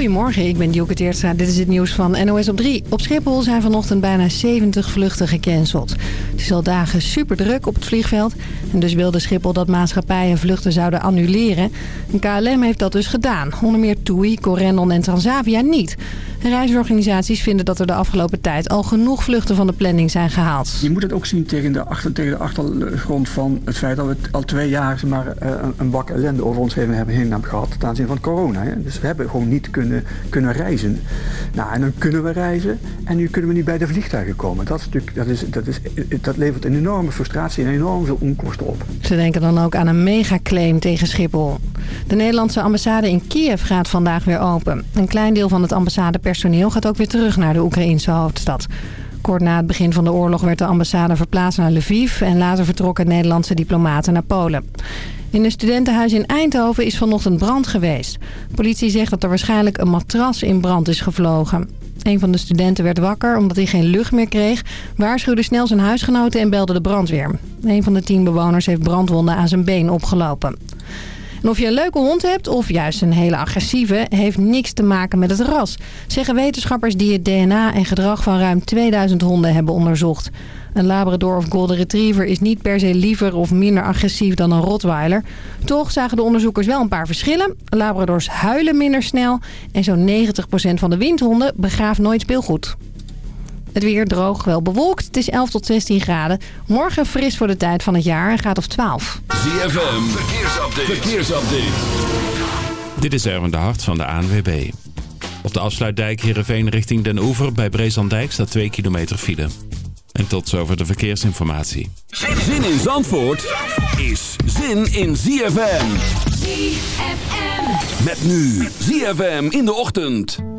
Goedemorgen, ik ben Dielke Teertstra. Dit is het nieuws van NOS op 3. Op Schiphol zijn vanochtend bijna 70 vluchten gecanceld. Het is al dagen super druk op het vliegveld. En dus wilde Schiphol dat maatschappijen vluchten zouden annuleren. En KLM heeft dat dus gedaan. Onder meer TUI, Corendon en Transavia niet. Reisorganisaties vinden dat er de afgelopen tijd al genoeg vluchten van de planning zijn gehaald. Je moet het ook zien tegen de, achtergrond van het feit dat we al twee jaar maar, eh, een, een bak ellende over ons hebben, heen gehad ten aanzien van corona. Hè. Dus we hebben gewoon niet kunnen, kunnen reizen. Nou, en dan kunnen we reizen en nu kunnen we niet bij de vliegtuigen komen. Dat, is dat, is, dat, is, dat levert een enorme frustratie en enorm veel onkosten op. Ze denken dan ook aan een megaclaim tegen Schiphol. De Nederlandse ambassade in Kiev gaat vandaag weer open. Een klein deel van het ambassadepersoneel gaat ook weer terug naar de Oekraïnse hoofdstad. Kort na het begin van de oorlog werd de ambassade verplaatst naar Lviv... en later vertrokken Nederlandse diplomaten naar Polen. In een studentenhuis in Eindhoven is vanochtend brand geweest. Politie zegt dat er waarschijnlijk een matras in brand is gevlogen. Een van de studenten werd wakker omdat hij geen lucht meer kreeg... waarschuwde snel zijn huisgenoten en belde de brandweer. Een van de tien bewoners heeft brandwonden aan zijn been opgelopen. En of je een leuke hond hebt of juist een hele agressieve... heeft niks te maken met het ras. Zeggen wetenschappers die het DNA en gedrag van ruim 2000 honden hebben onderzocht. Een Labrador of Golden Retriever is niet per se liever of minder agressief dan een Rottweiler. Toch zagen de onderzoekers wel een paar verschillen. Labradors huilen minder snel en zo'n 90% van de windhonden begraaft nooit speelgoed. Het weer droog, wel bewolkt. Het is 11 tot 16 graden. Morgen fris voor de tijd van het jaar en gaat of 12. ZFM, verkeersupdate. verkeersupdate. Dit is Erwin de Hart van de ANWB. Op de afsluitdijk Heerenveen richting Den Oever bij Breeslanddijk staat 2 kilometer file. En tot zover de verkeersinformatie. Zin in Zandvoort is zin in ZFM. ZFM. Met nu ZFM in de ochtend.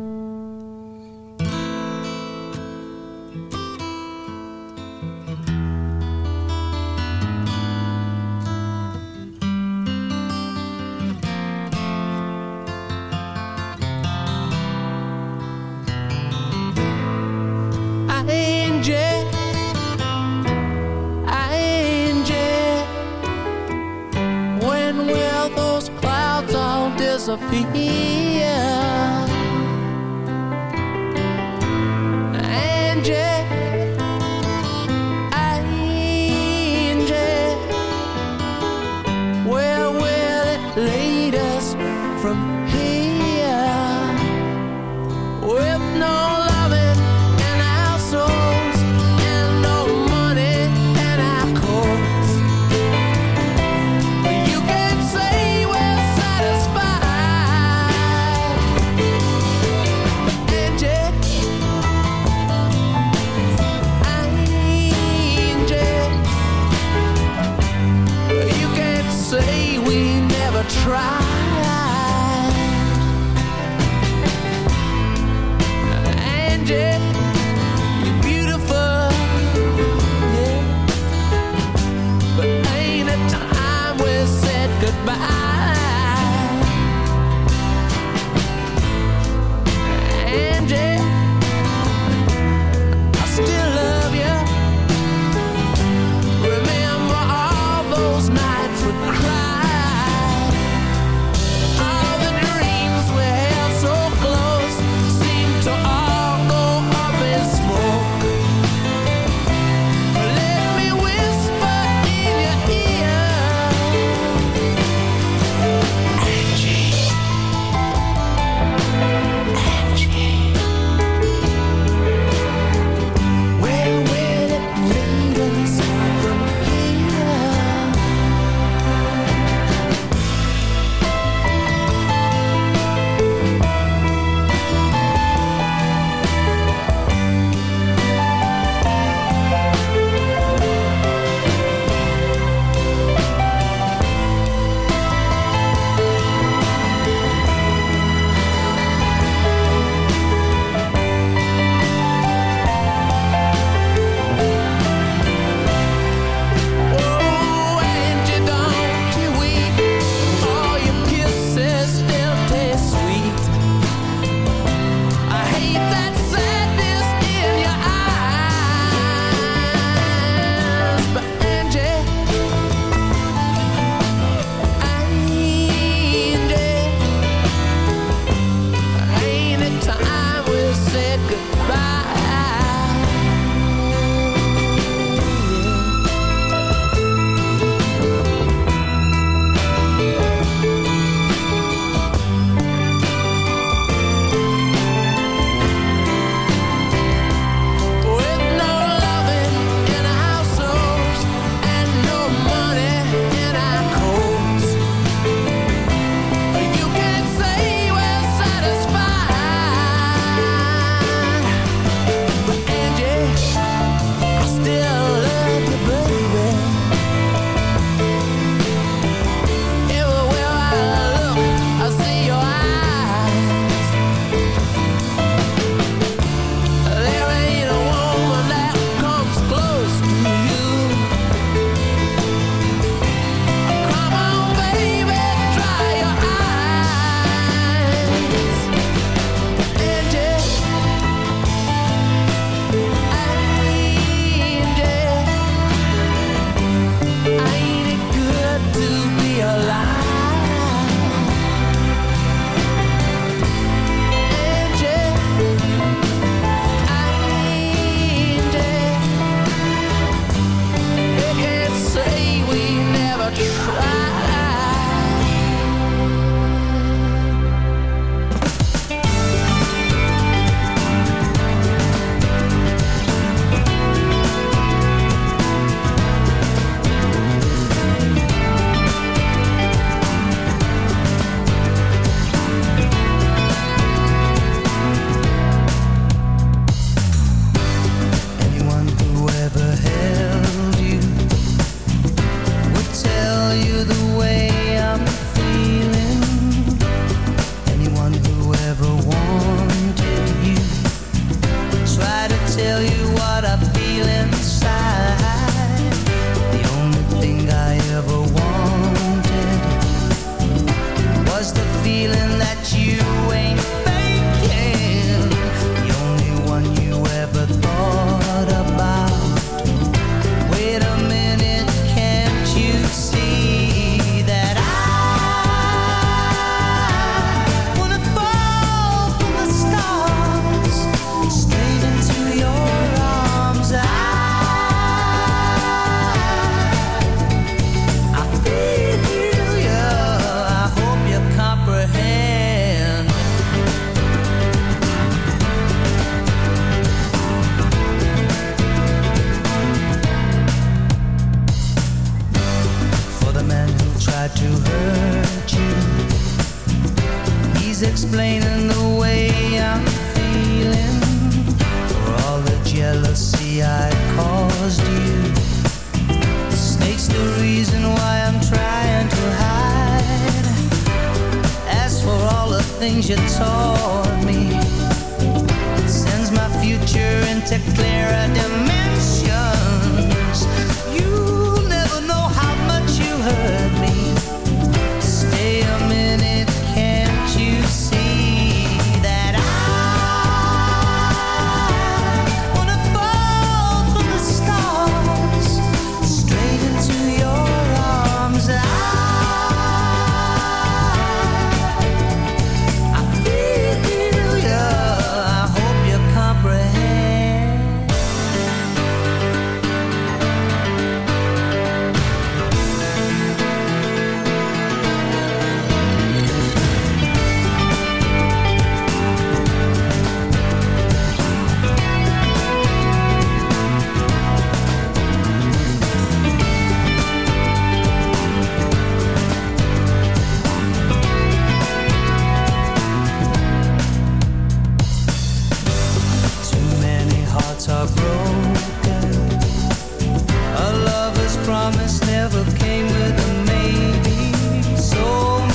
promise never came with a maybe. So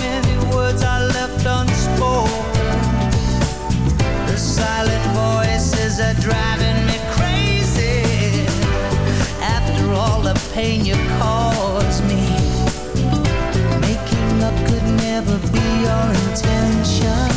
many words I left unspoken. The silent voices are driving me crazy. After all the pain you caused me, making up could never be your intention.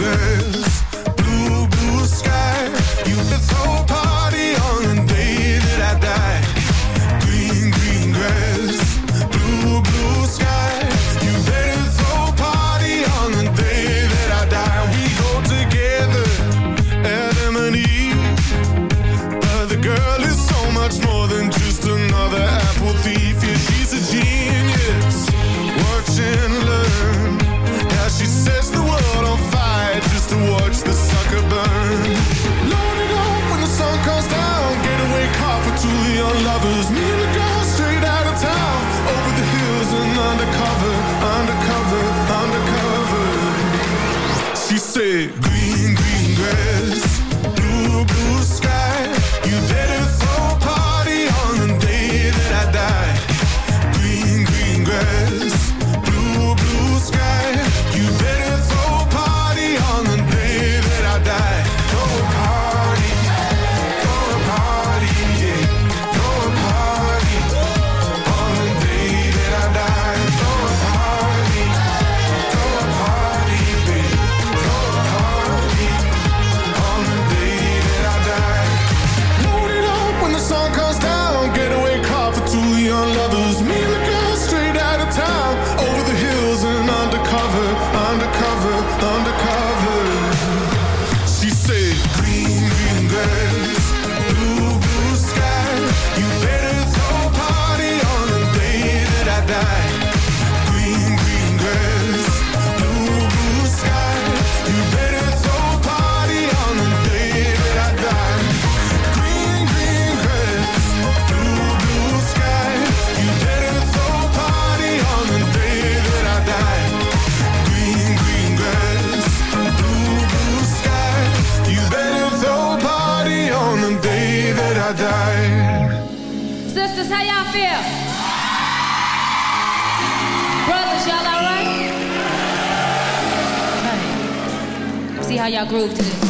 girls, blue, blue sky. You've been How y'all feel? Brothers, y'all all right? See how y'all groove to this.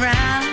Round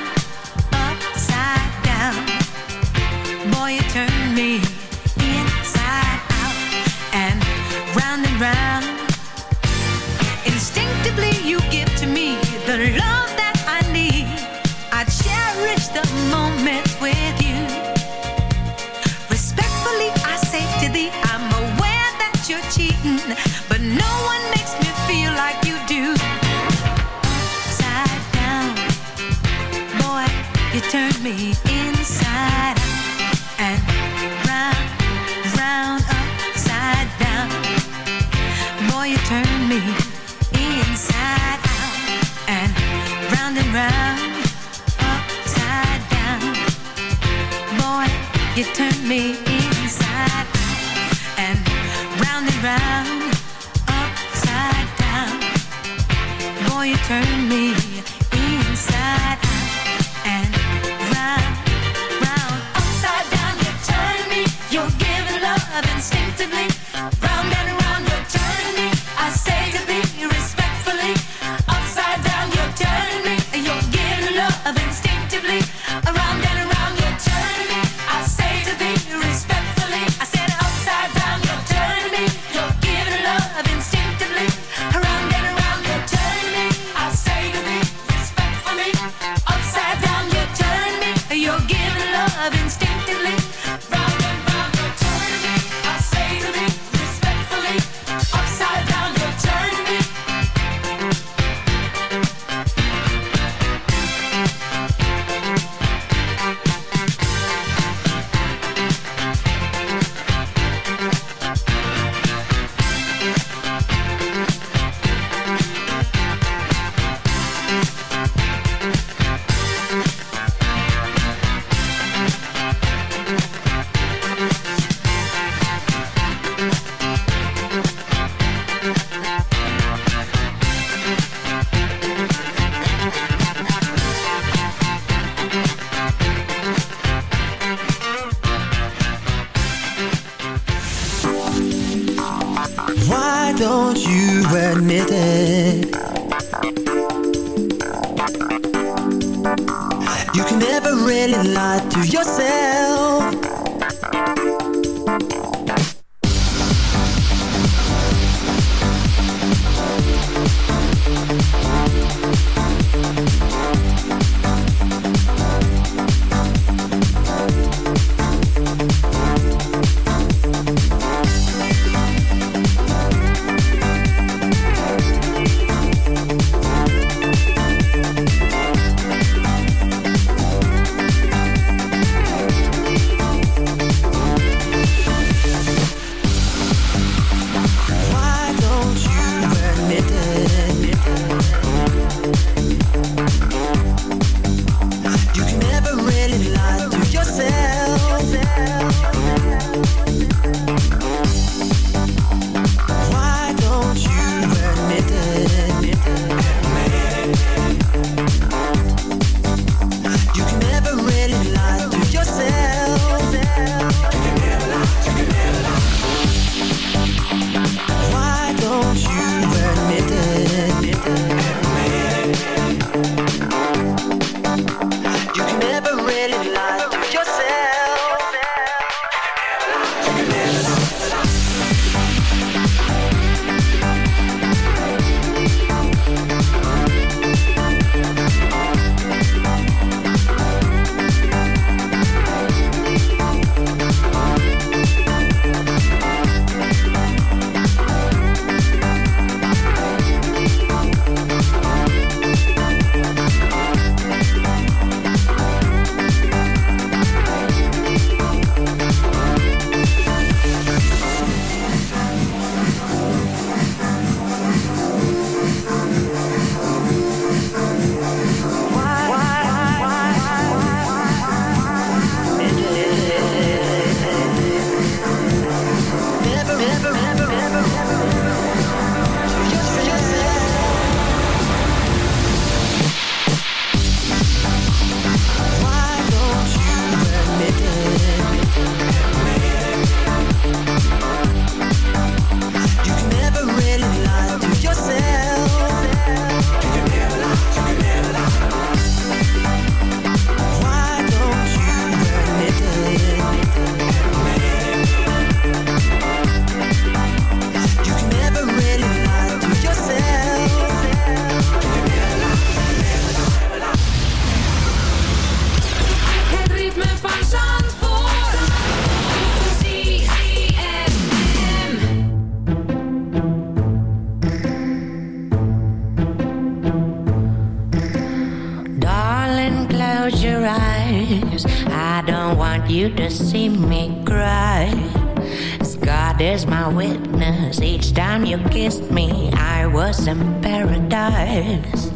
God is my witness, each time you kissed me, I was in paradise.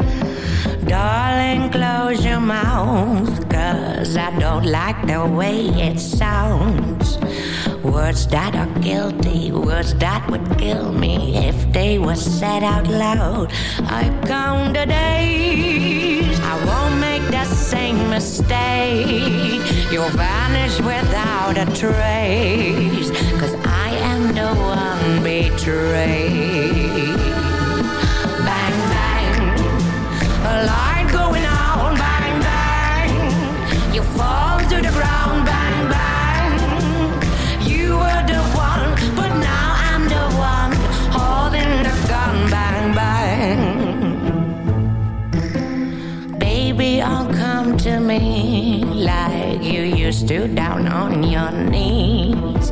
Darling, close your mouth, cause I don't like the way it sounds. Words that are guilty, words that would kill me if they were said out loud. I count the days, I won't make the same mistake. You'll vanish without a trace, one betrayed. Bang, bang, a light going on, bang, bang. You fall to the ground, bang, bang. You were the one, but now I'm the one holding the gun, bang, bang. Baby, oh, come to me like you used to down on your knees.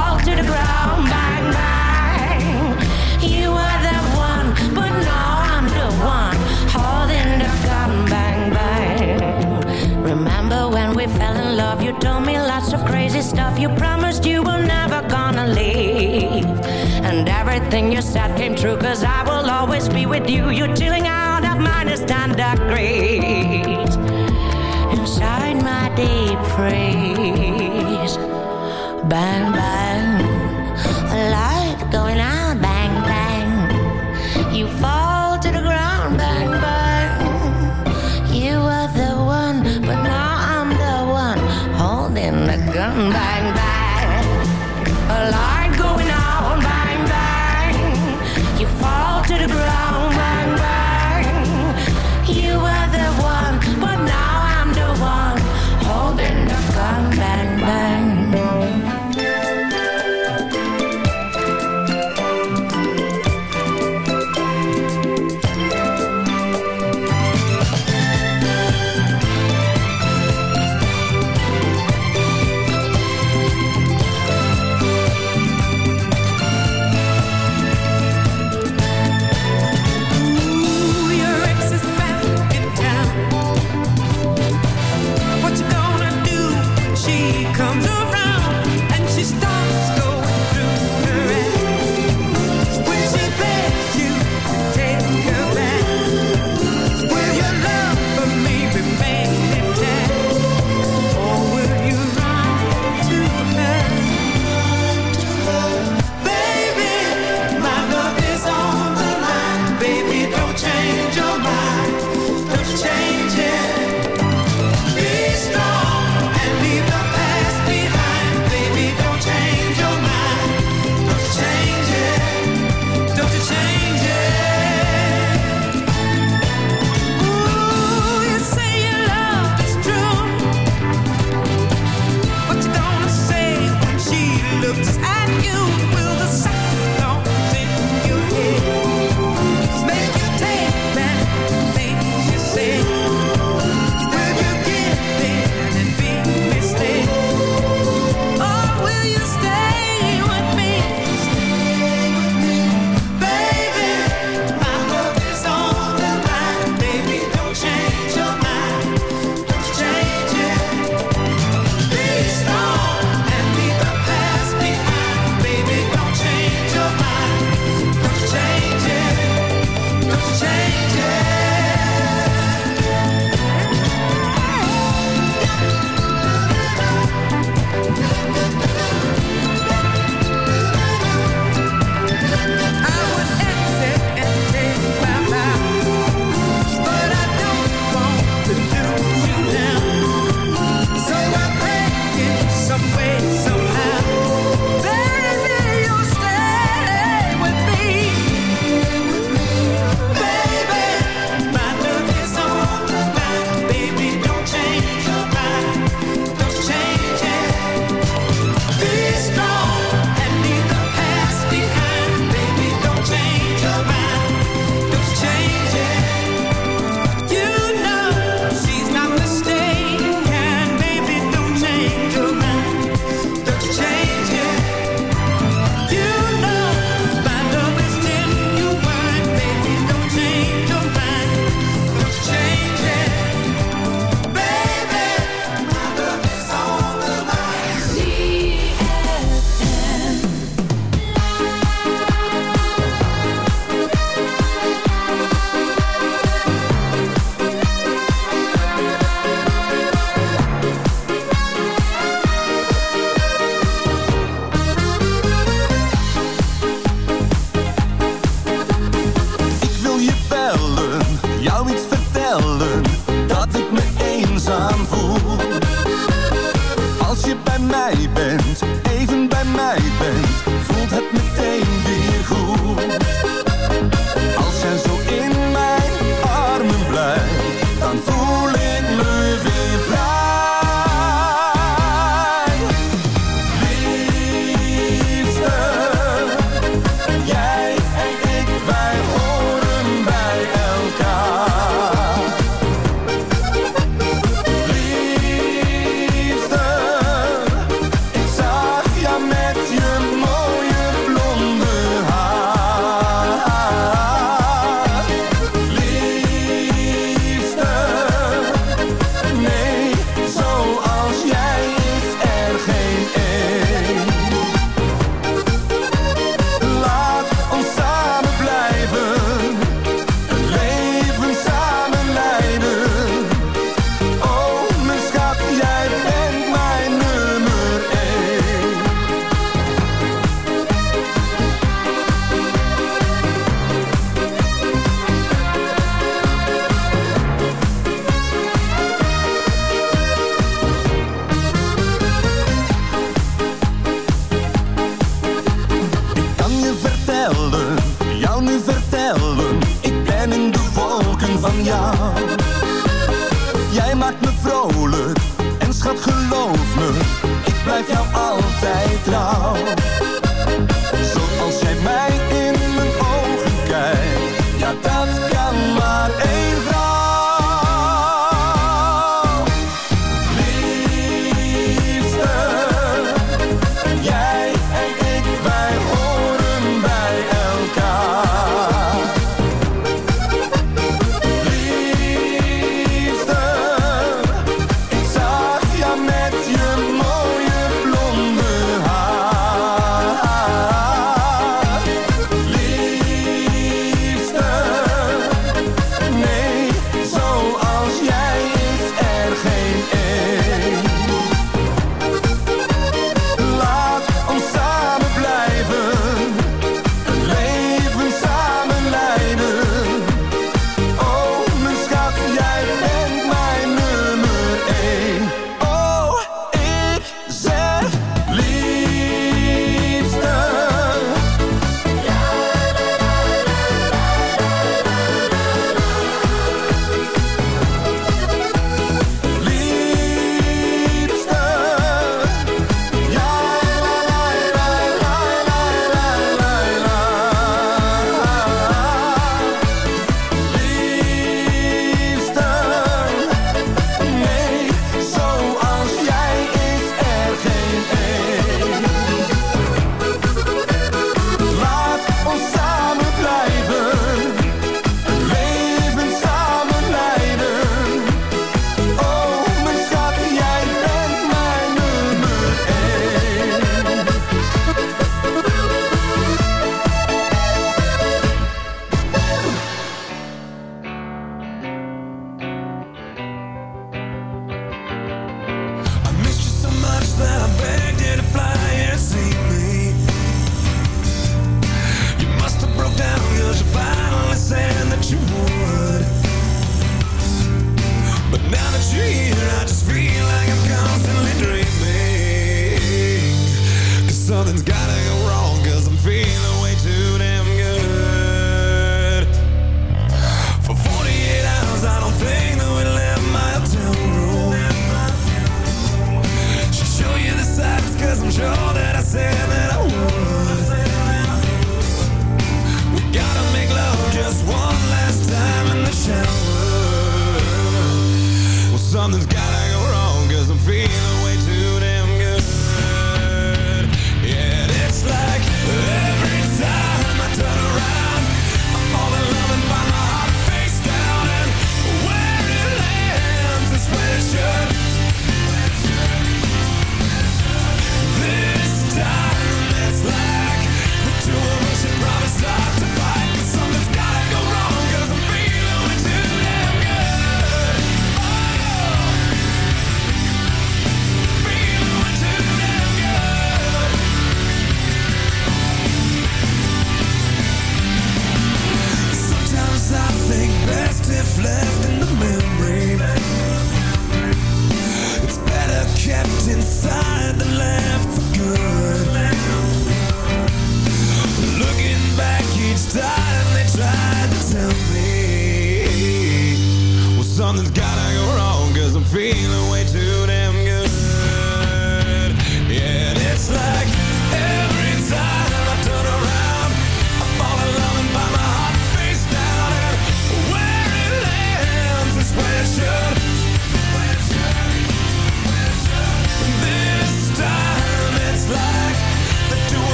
everything you said came true, cause I will always be with you. You're chilling out at minus 10 degrees. Inside my deep freeze. Bang, bang. Light going out,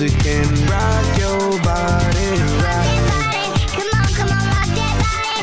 music and rock your body, right.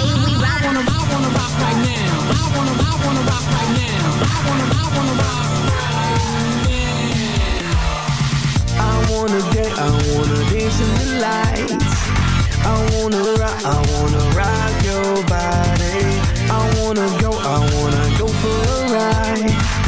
I wanna, I wanna rock right now. I wanna, I wanna rock right now. I wanna, I wanna rock. I wanna dance, I wanna dance in the lights. I wanna rock, I wanna rock your body. I wanna go, I wanna go for a ride.